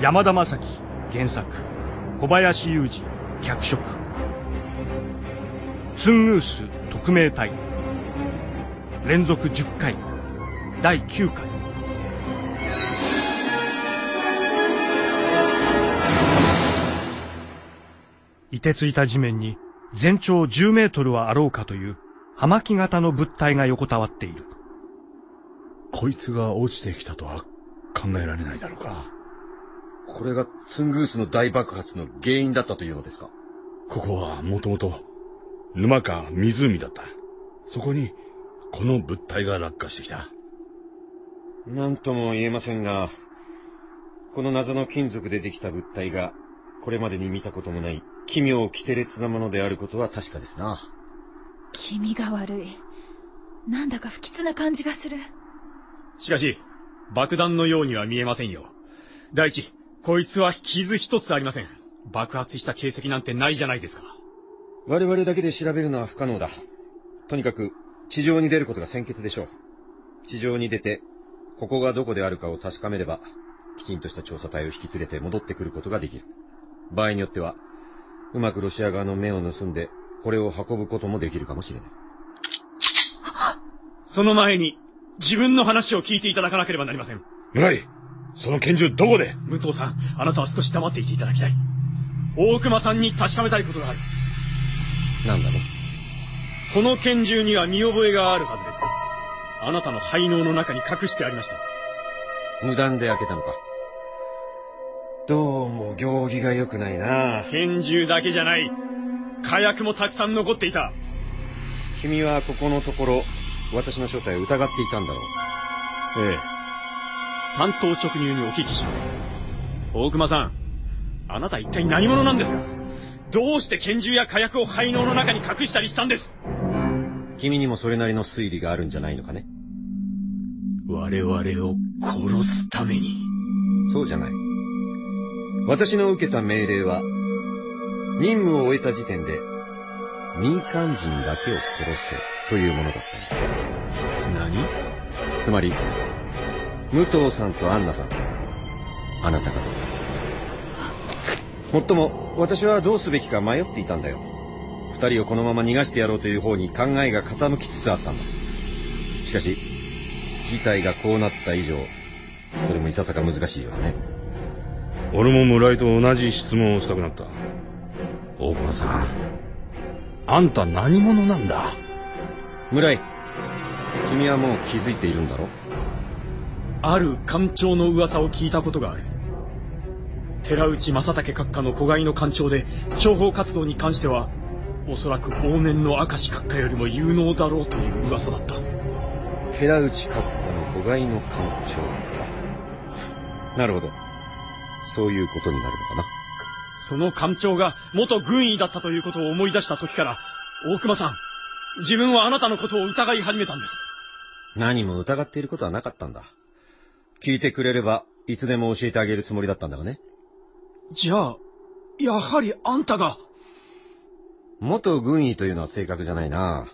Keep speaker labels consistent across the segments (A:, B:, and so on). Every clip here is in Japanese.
A: 山田正樹原作。小林雄二脚色。ツングース特命隊。連続10回第9回。凍てついた地面に全長10メートルはあろうかという葉巻型の物体が横たわっている。
B: こいつが落ちてきたとは考えられないだろうか。
C: これがツングースの大爆発の原因だったというのですか？
B: ここはもともと沼か湖だった。そこにこの物体が落下してきた。
C: 何とも言えませんが、この謎の金属でできた物体が、これまでに見たこともない奇妙奇て烈なものであることは確かですな。
D: 気味が悪い。なんだか不吉な感じがする。
E: しかし、爆弾のようには見えませんよ。第一、こいつは傷一つありません。爆発した形跡なんてないじゃないですか。
C: 我々だけで調べるのは不可能だ。とにかく、地上に出ることが先決でしょう。地上に出て、ここがどこであるかを確かめれば、きちんとした調査隊を引き連れて戻ってくることができる。場合によっては、うまくロシア側の目を盗んで、これを運ぶこともできるかもしれない。
E: その前に、自分の話を聞いていただかなければなりません。
B: 村井その拳銃どこで？
E: 武藤さん、あなたは少し黙っていていただきたい。大熊さんに確かめたいことがある。
C: なんだろ
E: この拳銃には見覚えがあるはずです。あなたの肺脳の中に隠してありました。
C: 無断で開けたのか？どうも行儀が良くないな
E: 拳銃だけじゃない。火薬もたくさん残っていた。
C: 君はここのところ、私の正体を疑っていたんだろ
E: う。ええ。担当直入にお聞きします。大熊さん、あなた一体何者なんですか？どうして拳銃や火薬を肺脳の中に隠したりしたんです？
C: 君にもそれなりの推理があるんじゃないのかね？
E: 我々を殺すために。
C: そうじゃない。私の受けた命令は、任務を終えた時点で、民間人だけを殺せというものだったん
E: だ。何？
C: つまり、武藤さんとアンナさん、あなた方です。もっとも、私はどうすべきか迷っていたんだよ。二人をこのまま逃がしてやろうという方に考えが傾きつつあったんだ。しかし、事態がこうなった以上、それもいささか難しいよね。
B: 俺も村井と同じ質問をしたくなった。大熊さん、あんた何者なんだ？
C: 村井、君はもう気づいているんだろ？
E: ある艦長の噂を聞いたことがある。寺内正武閣下の子飼いの艦長で、諜報活動に関しては、おそらく往年の明石閣下よりも有能だろうという噂だった。
C: 寺内閣下の子飼いの艦長か。なるほど。そういうことになるのかな。
E: その艦長が元軍医だったということを思い出した時から、大熊さん、自分はあなたのことを疑い始めたんです。
C: 何も疑っていることはなかったんだ。聞いてくれれば、いつでも教えてあげるつもりだったんだがね。
E: じゃあ、やはりあんたが。
C: 元軍医というのは正確じゃないな。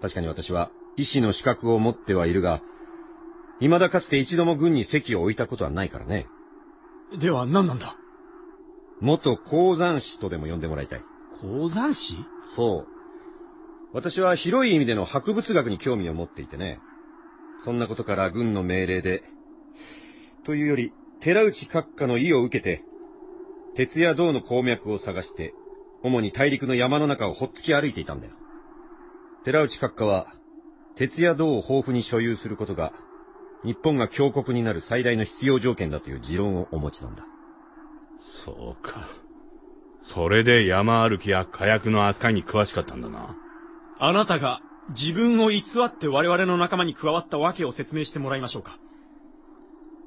C: 確かに私は医師の資格を持ってはいるが、未だかつて一度も軍に席を置いたことはないからね。
E: では何なんだ？
C: 元鉱山師とでも呼んでもらいたい。
E: 鉱山師？
C: そう。私は広い意味での博物学に興味を持っていてね。そんなことから軍の命令で、というより、寺内閣下の意を受けて、鉄や銅の鉱脈を探して、主に大陸の山の中をほっつき歩いていたんだよ。寺内閣下は、鉄や銅を豊富に所有することが、日本が強国になる最大の必要条件だという持論をお持ちなんだ。
B: そうか。それで山歩きや火薬の扱いに詳しかったんだな。
E: あなたが自分を偽って我々の仲間に加わった訳を説明してもらいましょうか。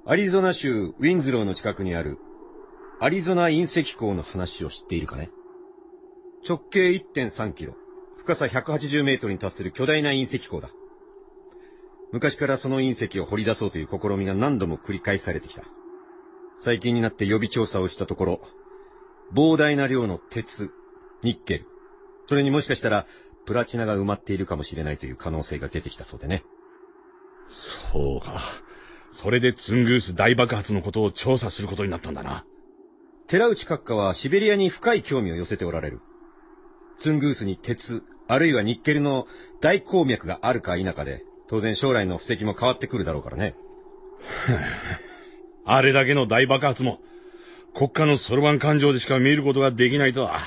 C: アリゾナ州ウィンズローの近くにあるアリゾナ隕石港の話を知っているかね？直径1.3キロ、深さ180メートルに達する巨大な隕石港だ。昔からその隕石を掘り出そうという試みが何度も繰り返されてきた。最近になって予備調査をしたところ、膨大な量の鉄、ニッケル、それにもしかしたらプラチナが埋まっているかもしれないという可能性が出てきたそうでね。
B: そうか。それでツングース大爆発のことを調査することになったんだな。
C: 寺内閣下はシベリアに深い興味を寄せておられる。ツングースに鉄、あるいはニッケルの大鉱脈があるか否かで、当然将来の布石も変わってくるだろうからね。
B: あれだけの大爆発も、国家のそろばん感情でしか見ることができないとは、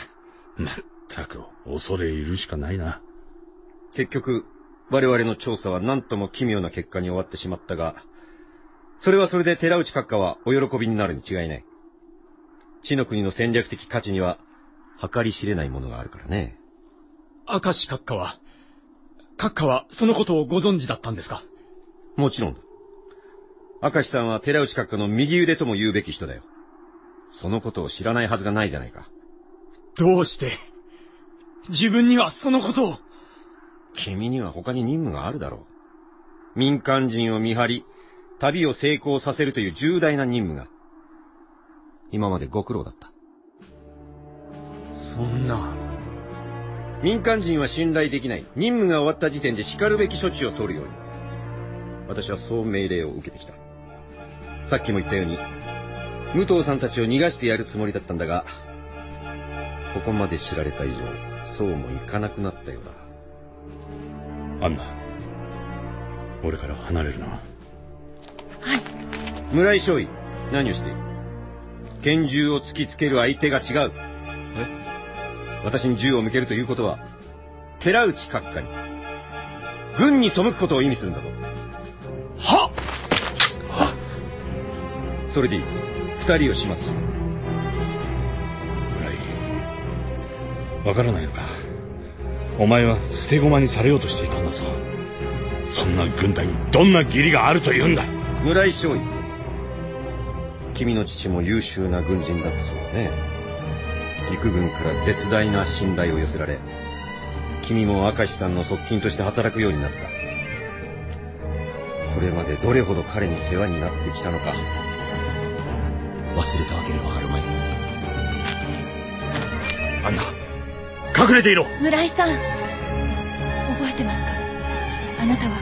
B: まったく恐れ入るしかないな。
C: 結局、我々の調査は何とも奇妙な結果に終わってしまったが、それはそれで寺内閣下はお喜びになるに違いない。地の国の戦略的価値には、計り知れないものがあるからね。
E: 明石閣下は、閣下はそのことをご存知だったんですか？
C: もちろんだ。明石さんは寺内閣下の右腕とも言うべき人だよ。そのことを知らないはずがないじゃないか。
E: どうして、自分にはそのことを。
C: 君には他に任務があるだろう。民間人を見張り、旅を成功させるという重大な任務が。今までご苦労だった。
E: そんな。
C: 民間人は信頼できない。任務が終わった時点で叱るべき処置を取るように。私はそう命令を受けてきた。さっきも言ったように、武藤さんたちを逃がしてやるつもりだったんだが、ここまで知られた以上、そうもいかなくなったようだ。
B: アンナ、俺から離れるな。
D: はい。
C: 村井少尉、何をしている？拳銃を突きつける相手が違う。え？私に銃を向けるということは、寺内閣下に、軍に背くことを意味するんだぞ。
E: は？
C: それでいい。二人を始末する。
B: 村井、わからないのか？お前は捨て駒にされようとしていたんだぞ。そんな軍隊にどんな義理があると言うんだ？
C: 村井少尉。君の父も優秀な軍人だったそうだね。陸軍から絶大な信頼を寄せられ、君も明石さんの側近として働くようになった。これまでどれほど彼に世話になってきたのか、忘れたわけではあるまい。
B: アンナ、隠れていろ
D: 村井さん。覚えてますか？あなたは、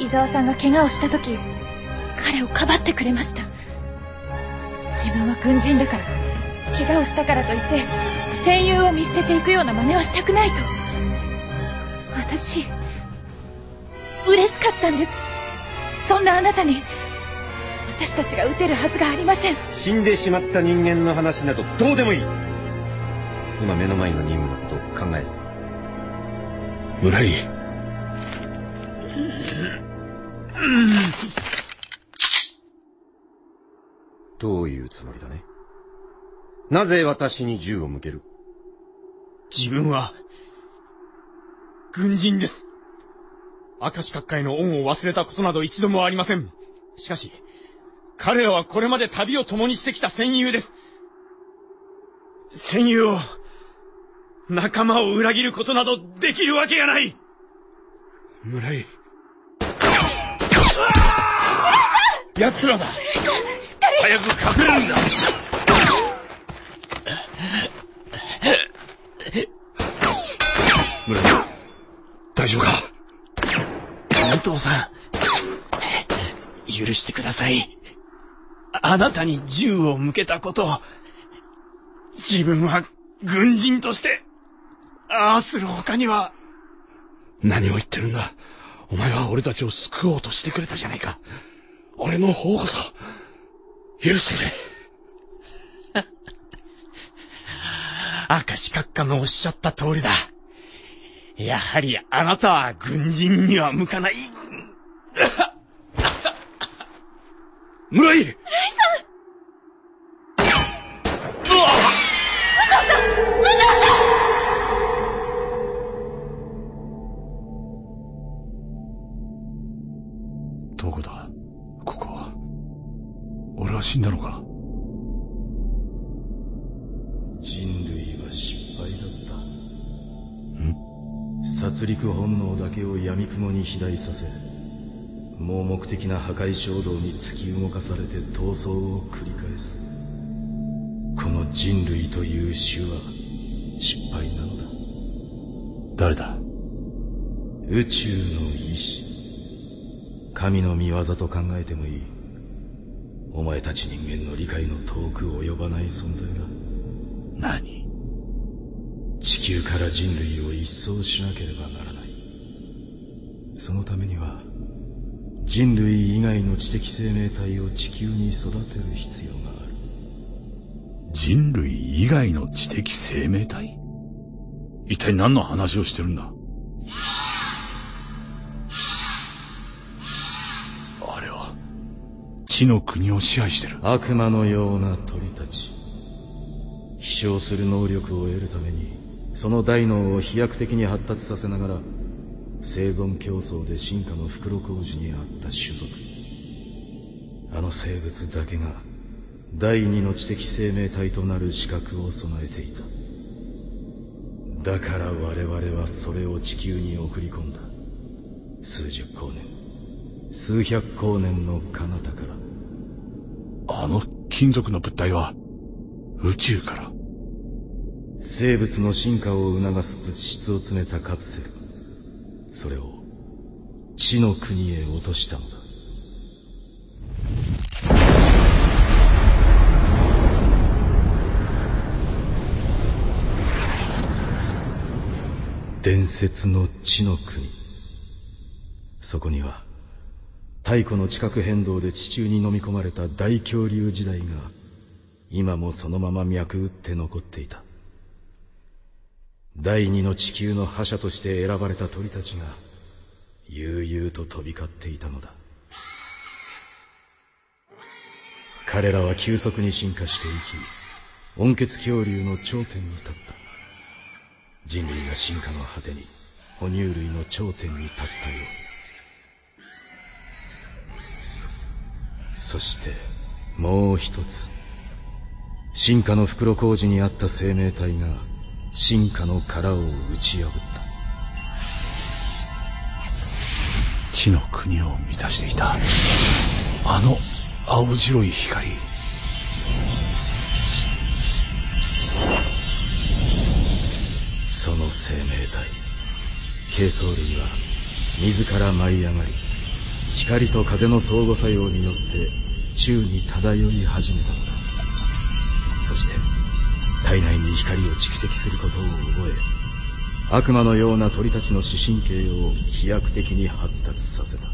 D: 伊沢さんが怪我をした時、彼をかばってくれました。自分は軍人だから、怪我をしたからといって、戦友を見捨てていくような真似はしたくないと。私、嬉しかったんです。そんなあなたに、私たちが撃てるはずがありません。
C: 死んでしまった人間の話などどうでもいい今目の前の任務のことを考え。
B: 村井、
C: どういうつもりだね？なぜ私に銃を向ける？
E: 自分は、軍人です。明石閣下への恩を忘れたことなど一度もありません。しかし、彼らはこれまで旅を共にしてきた戦友です。戦友を、仲間を裏切ることなどできるわけがない
B: 村井。
E: 奴らだ
D: しっかり。
B: 早く隠れるんだ村井、大丈夫か？
E: 武藤さん、許してください。あなたに銃を向けたことを、自分は軍人として、ああする他には、
B: 何を言ってるんだ？お前は俺たちを救おうとしてくれたじゃないか。俺の方こそ、許してくれ。
E: 明石閣下のおっしゃった通りだ。やはりあなたは軍人には向かない。
B: 村井室井さん死んだのか？
F: 人類は失敗だった。
B: ん？
F: 殺戮本能だけを闇雲に肥大させ盲目的な破壊衝動に突き動かされて闘争を繰り返す。この人類という種は失敗なのだ。
B: 誰だ？
F: 宇宙の意志。神の見業と考えてもいいお前たち人間の理解の遠く及ばない存在だ。
B: 何？
F: 地球から人類を一掃しなければならない。そのためには人類以外の知的生命体を地球に育てる必要がある。
B: 人類以外の知的生命体？一体何の話をしてるんだ？地の国を支配してる。
F: 悪魔のような鳥たち。飛翔する能力を得るためにその大脳を飛躍的に発達させながら生存競争で進化の袋小路にあった種族。あの生物だけが第二の知的生命体となる資格を備えていた。だから我々はそれを地球に送り込んだ。数十光年数百光年の彼方から。
B: あの金属の物体は宇宙から。
F: 生物の進化を促す物質を詰めたカプセル。それを地の国へ落としたのだ。伝説の地の国。そこには太古の地殻変動で地中に飲み込まれた大恐竜時代が今もそのまま脈打って残っていた。第二の地球の覇者として選ばれた鳥たちが悠々と飛び交っていたのだ。彼らは急速に進化していき温血恐竜の頂点に立った。人類が進化の果てに哺乳類の頂点に立ったよう。そしてもう一つ進化の袋小路にあった生命体が進化の殻を打ち破った。
B: 地の国を満たしていた。あの青白い光。
F: その生命体軽藻類は自ら舞い上がり光と風の相互作用によって宙に漂い始めたのだ。そして体内に光を蓄積することを覚え悪魔のような鳥たちの視神経を飛躍的に発達させた。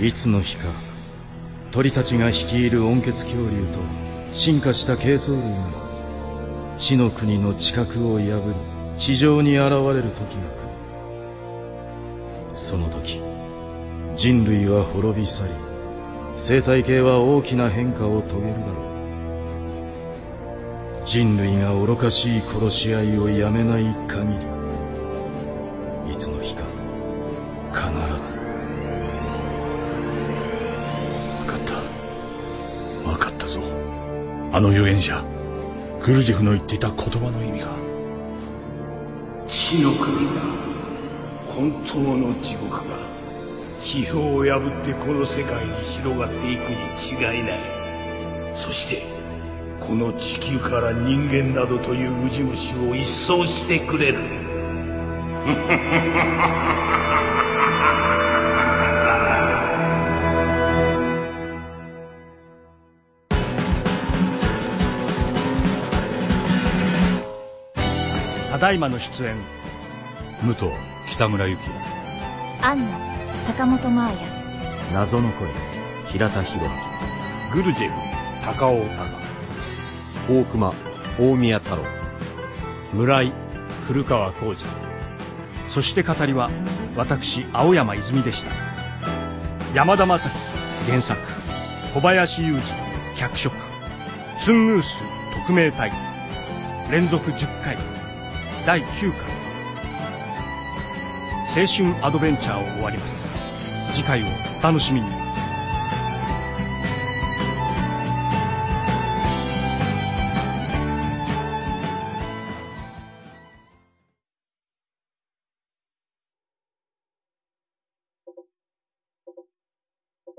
F: いつの日か鳥たちが率いる温血恐竜と進化した軽藻類が地の国の地殻を破り地上に現れる時が来る。その時人類は滅び去り生態系は大きな変化を遂げるだろう。人類が愚かしい殺し合いをやめない限り
B: あの預言者グルジェフの言っていた言葉の意味が。
G: 地の国が本当の地獄が地表を破ってこの世界に広がっていくに違いない。そしてこの地球から人間などというウジ虫を一掃してくれる。
A: ただいまの出演。
B: 武藤北村幸
D: アンナ坂本真綾。
F: 謎の声平田博明。
E: グルジェフ高尾隆
C: 大熊大宮太郎。
E: 村井古川浩二。
A: そして語りは私青山泉でした。山田正樹原作。小林雄二脚色。ツングース特命隊。連続10回第9回青春アドベンチャーを終わります。次回をお楽しみに。